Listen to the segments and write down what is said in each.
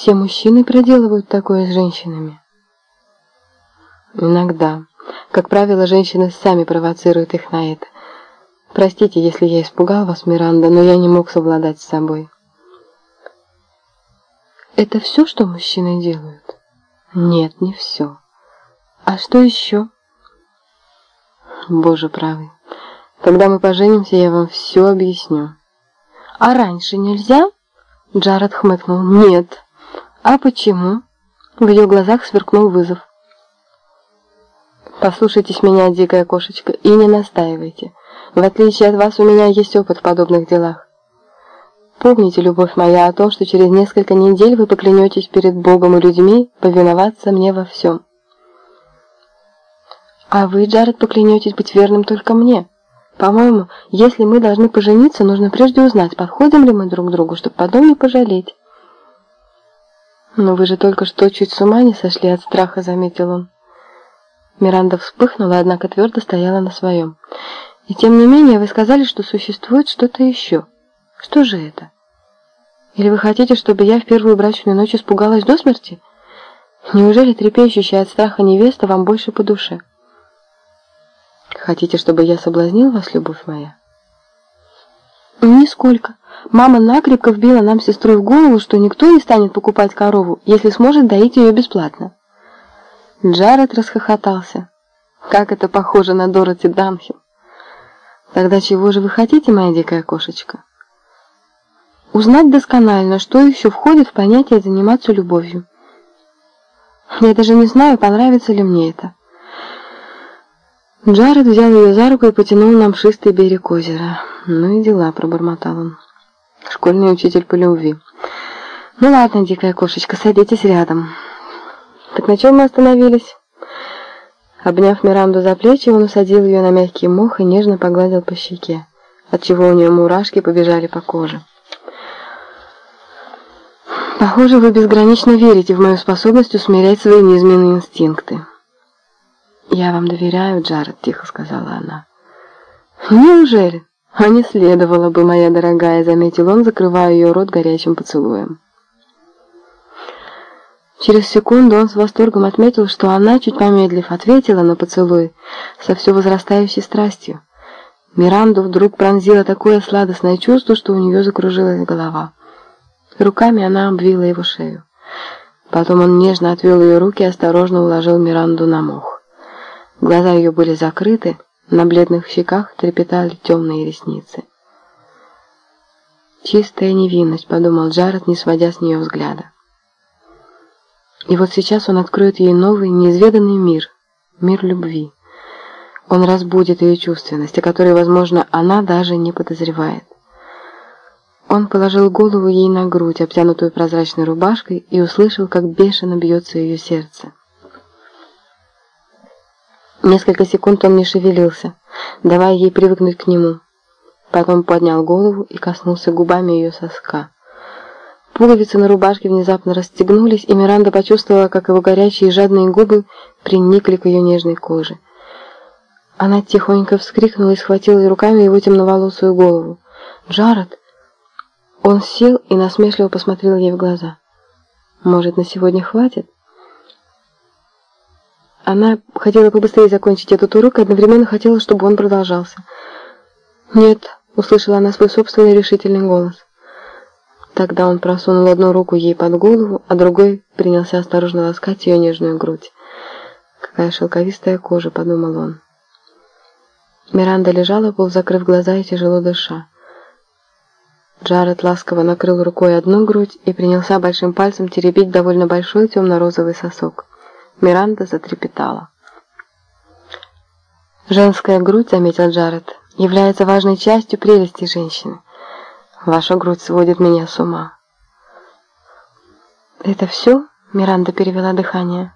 Все мужчины проделывают такое с женщинами. Иногда. Как правило, женщины сами провоцируют их на это. Простите, если я испугал вас, Миранда, но я не мог совладать с собой. Это все, что мужчины делают? Нет, не все. А что еще? Боже правый. Когда мы поженимся, я вам все объясню. А раньше нельзя? Джаред хмыкнул. Нет. А почему? В ее глазах сверкнул вызов. Послушайтесь меня, дикая кошечка, и не настаивайте. В отличие от вас, у меня есть опыт в подобных делах. Помните, любовь моя, о том, что через несколько недель вы поклянетесь перед Богом и людьми повиноваться мне во всем. А вы, Джаред, поклянетесь быть верным только мне. По-моему, если мы должны пожениться, нужно прежде узнать, подходим ли мы друг другу, чтобы потом не пожалеть. Но вы же только что чуть с ума не сошли от страха, заметил он. Миранда вспыхнула, однако твердо стояла на своем. И тем не менее вы сказали, что существует что-то еще. Что же это? Или вы хотите, чтобы я в первую брачную ночь испугалась до смерти? Неужели трепещущая от страха невеста вам больше по душе? Хотите, чтобы я соблазнил вас, любовь моя? Нисколько. Мама накрепко вбила нам сестрой в голову, что никто не станет покупать корову, если сможет доить ее бесплатно. Джаред расхохотался. Как это похоже на Дороти Данхилл. Тогда чего же вы хотите, моя дикая кошечка? Узнать досконально, что еще входит в понятие заниматься любовью. Я даже не знаю, понравится ли мне это. Джаред взял ее за руку и потянул на мшистый берег озера. «Ну и дела», — пробормотал он. «Школьный учитель по любви». «Ну ладно, дикая кошечка, садитесь рядом». «Так на чем мы остановились?» Обняв Миранду за плечи, он усадил ее на мягкий мох и нежно погладил по щеке, отчего у нее мурашки побежали по коже. «Похоже, вы безгранично верите в мою способность усмирять свои неизменные инстинкты». «Я вам доверяю, Джаред», — тихо сказала она. «Неужели? А не следовало бы, моя дорогая», — заметил он, закрывая ее рот горячим поцелуем. Через секунду он с восторгом отметил, что она, чуть помедлив, ответила на поцелуй со все возрастающей страстью. Миранду вдруг пронзило такое сладостное чувство, что у нее закружилась голова. Руками она обвила его шею. Потом он нежно отвел ее руки и осторожно уложил Миранду на мох. Глаза ее были закрыты, на бледных щеках трепетали темные ресницы. «Чистая невинность», — подумал Джаред, не сводя с нее взгляда. И вот сейчас он откроет ей новый, неизведанный мир, мир любви. Он разбудит ее чувственность, о которой, возможно, она даже не подозревает. Он положил голову ей на грудь, обтянутую прозрачной рубашкой, и услышал, как бешено бьется ее сердце. Несколько секунд он не шевелился, давая ей привыкнуть к нему. Потом поднял голову и коснулся губами ее соска. Пуговицы на рубашке внезапно расстегнулись, и Миранда почувствовала, как его горячие и жадные губы приникли к ее нежной коже. Она тихонько вскрикнула и схватила руками его темноволосую голову. «Джаред!» Он сел и насмешливо посмотрел ей в глаза. «Может, на сегодня хватит?» Она хотела побыстрее закончить этот урок и одновременно хотела, чтобы он продолжался. «Нет», — услышала она свой собственный решительный голос. Тогда он просунул одну руку ей под голову, а другой принялся осторожно ласкать ее нежную грудь. «Какая шелковистая кожа», — подумал он. Миранда лежала, полузакрыв глаза и тяжело дыша. Джаред ласково накрыл рукой одну грудь и принялся большим пальцем теребить довольно большой темно-розовый сосок. Миранда затрепетала. «Женская грудь», — заметил Джаред, — «является важной частью прелести женщины. Ваша грудь сводит меня с ума. Это все? Миранда перевела дыхание.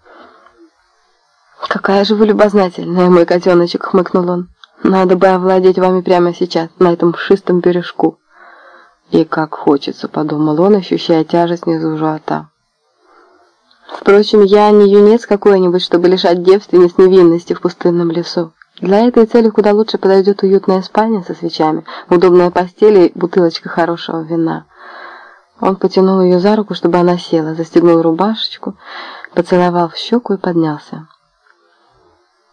Какая же вы любознательная, мой котеночек, хмыкнул он. Надо бы овладеть вами прямо сейчас, на этом шистом бережку. И как хочется, подумал он, ощущая тяжесть внизу живота. Впрочем, я не юнец какой-нибудь, чтобы лишать девственниц невинности в пустынном лесу. Для этой цели куда лучше подойдет уютная спальня со свечами, удобная постель и бутылочка хорошего вина. Он потянул ее за руку, чтобы она села, застегнул рубашечку, поцеловал в щеку и поднялся.